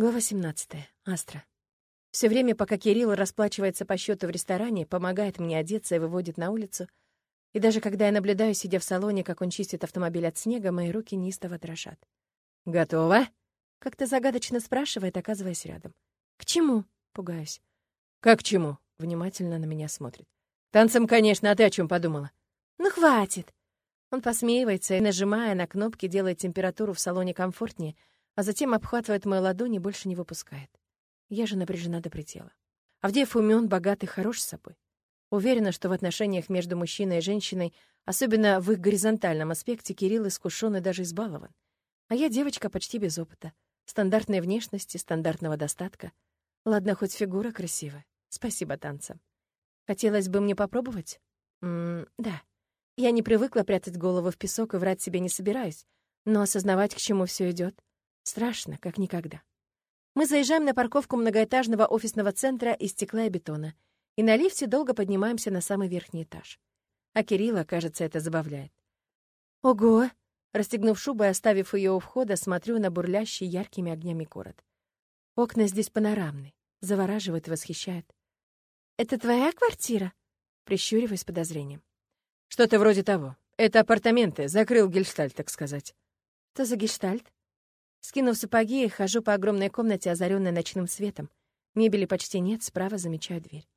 Глава 17. Астра. Все время, пока Кирилл расплачивается по счету в ресторане, помогает мне одеться и выводит на улицу, и даже когда я наблюдаю, сидя в салоне, как он чистит автомобиль от снега, мои руки неистово дрожат. «Готово?» — как-то загадочно спрашивает, оказываясь рядом. «К чему?» — пугаюсь. «Как к чему?» — внимательно на меня смотрит. «Танцем, конечно, а ты о чем подумала?» «Ну, хватит!» Он посмеивается и, нажимая на кнопки, делает температуру в салоне комфортнее, а затем обхватывает мою ладонь и больше не выпускает. Я же напряжена до предела. Авдеев умен, богат и хорош с собой. Уверена, что в отношениях между мужчиной и женщиной, особенно в их горизонтальном аспекте, Кирилл искушен и даже избалован. А я девочка почти без опыта. Стандартной внешности, стандартного достатка. Ладно, хоть фигура красивая. Спасибо танцам. Хотелось бы мне попробовать? М да. Я не привыкла прятать голову в песок и врать себе не собираюсь, но осознавать, к чему все идет, страшно, как никогда. Мы заезжаем на парковку многоэтажного офисного центра из стекла и бетона — и на лифте долго поднимаемся на самый верхний этаж. А Кирилла, кажется, это забавляет. «Ого!» Расстегнув шубу и оставив ее у входа, смотрю на бурлящий яркими огнями город. Окна здесь панорамные, завораживают и восхищают. «Это твоя квартира?» Прищуриваясь подозрением. «Что-то вроде того. Это апартаменты. Закрыл гельштальт, так сказать». «Что за гельштальт?» Скинув сапоги, хожу по огромной комнате, озаренной ночным светом. Мебели почти нет, справа замечаю дверь.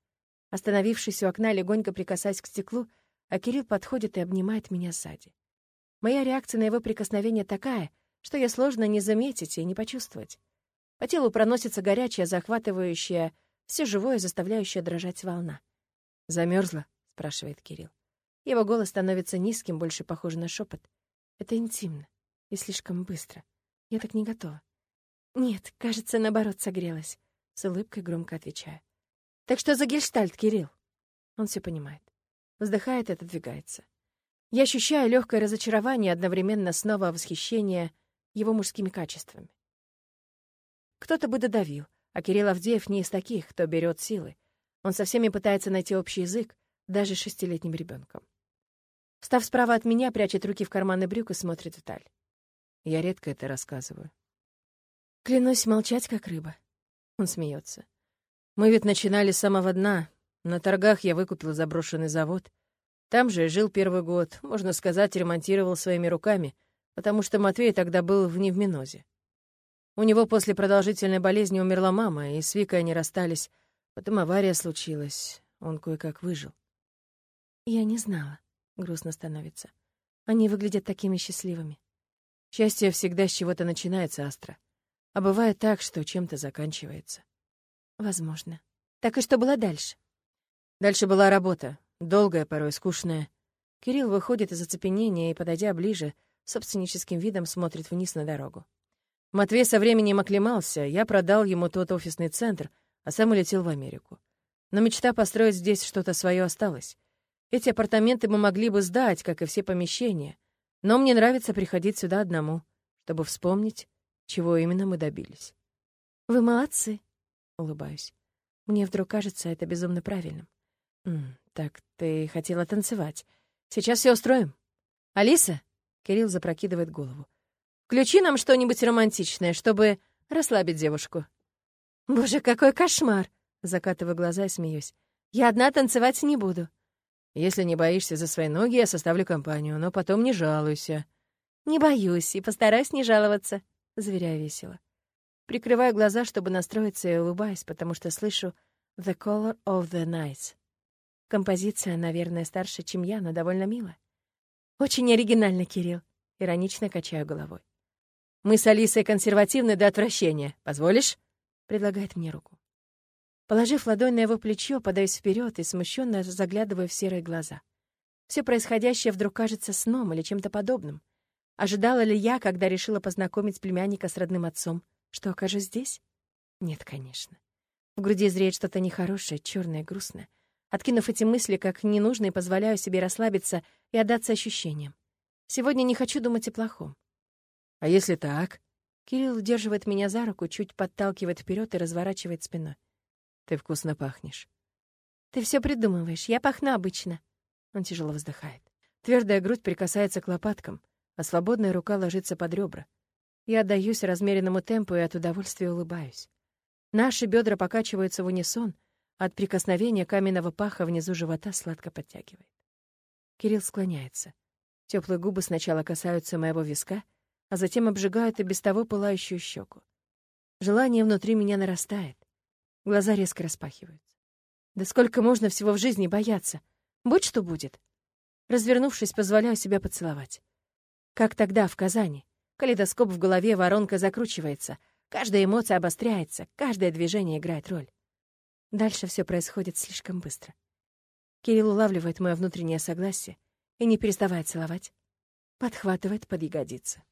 Остановившись у окна, легонько прикасаясь к стеклу, а Кирилл подходит и обнимает меня сзади. Моя реакция на его прикосновение такая, что я сложно не заметить и не почувствовать. По телу проносится горячая, захватывающая, все живое, заставляющая дрожать волна. Замерзла? спрашивает Кирилл. Его голос становится низким, больше похож на шепот. Это интимно и слишком быстро. Я так не готова. Нет, кажется, наоборот, согрелась. С улыбкой громко отвечаю. Так что за гельштальт, Кирилл? Он все понимает. Вздыхает и отодвигается. Я ощущаю легкое разочарование, одновременно снова восхищение его мужскими качествами. Кто-то бы додавил, а Кирилл Авдеев не из таких, кто берет силы. Он со всеми пытается найти общий язык, даже шестилетним ребенком. Встав справа от меня, прячет руки в карманы брюк и смотрит вдаль. Я редко это рассказываю. Клянусь молчать, как рыба. Он смеется. Мы ведь начинали с самого дна. На торгах я выкупил заброшенный завод. Там же жил первый год, можно сказать, ремонтировал своими руками, потому что Матвей тогда был в невминозе. У него после продолжительной болезни умерла мама, и с Викой они расстались. Потом авария случилась. Он кое-как выжил. Я не знала. Грустно становится. Они выглядят такими счастливыми. Счастье всегда с чего-то начинается, Астра. А бывает так, что чем-то заканчивается. Возможно. Так и что было дальше? Дальше была работа. Долгая, порой скучная. Кирилл выходит из оцепенения и, подойдя ближе, собственническим видом смотрит вниз на дорогу. Матвей со временем оклемался, я продал ему тот офисный центр, а сам улетел в Америку. Но мечта построить здесь что-то свое осталась. Эти апартаменты мы могли бы сдать, как и все помещения, но мне нравится приходить сюда одному, чтобы вспомнить, чего именно мы добились. «Вы молодцы», Улыбаюсь. Мне вдруг кажется это безумно правильным. «М, «Так ты хотела танцевать. Сейчас все устроим». «Алиса?» — Кирилл запрокидывает голову. «Включи нам что-нибудь романтичное, чтобы расслабить девушку». «Боже, какой кошмар!» — закатываю глаза и смеюсь. «Я одна танцевать не буду». «Если не боишься за свои ноги, я составлю компанию, но потом не жалуйся». «Не боюсь и постараюсь не жаловаться», — заверяю весело. Прикрываю глаза, чтобы настроиться, и улыбаюсь, потому что слышу «The Color of the Night». Композиция, наверное, старше, чем я, но довольно мило. «Очень оригинально, Кирилл», — иронично качаю головой. «Мы с Алисой консервативны до отвращения. Позволишь?» — предлагает мне руку. Положив ладонь на его плечо, подаюсь вперед и смущенно заглядываю в серые глаза. Все происходящее вдруг кажется сном или чем-то подобным. Ожидала ли я, когда решила познакомить племянника с родным отцом? Что, окажусь здесь? Нет, конечно. В груди зреет что-то нехорошее, черное, грустное. Откинув эти мысли как ненужные, позволяю себе расслабиться и отдаться ощущениям. Сегодня не хочу думать о плохом. А если так? Кирилл удерживает меня за руку, чуть подталкивает вперед и разворачивает спиной. Ты вкусно пахнешь. Ты все придумываешь, я пахну обычно. Он тяжело вздыхает. Твердая грудь прикасается к лопаткам, а свободная рука ложится под ребра. Я отдаюсь размеренному темпу и от удовольствия улыбаюсь. Наши бедра покачиваются в унисон, от прикосновения каменного паха внизу живота сладко подтягивает. Кирилл склоняется. Теплые губы сначала касаются моего виска, а затем обжигают и без того пылающую щеку. Желание внутри меня нарастает. Глаза резко распахиваются. Да сколько можно всего в жизни бояться? Будь что будет. Развернувшись, позволяю себя поцеловать. Как тогда, в Казани. Калейдоскоп в голове, воронка закручивается. Каждая эмоция обостряется, каждое движение играет роль. Дальше все происходит слишком быстро. Кирилл улавливает мое внутреннее согласие и, не переставая целовать, подхватывает под ягодицы.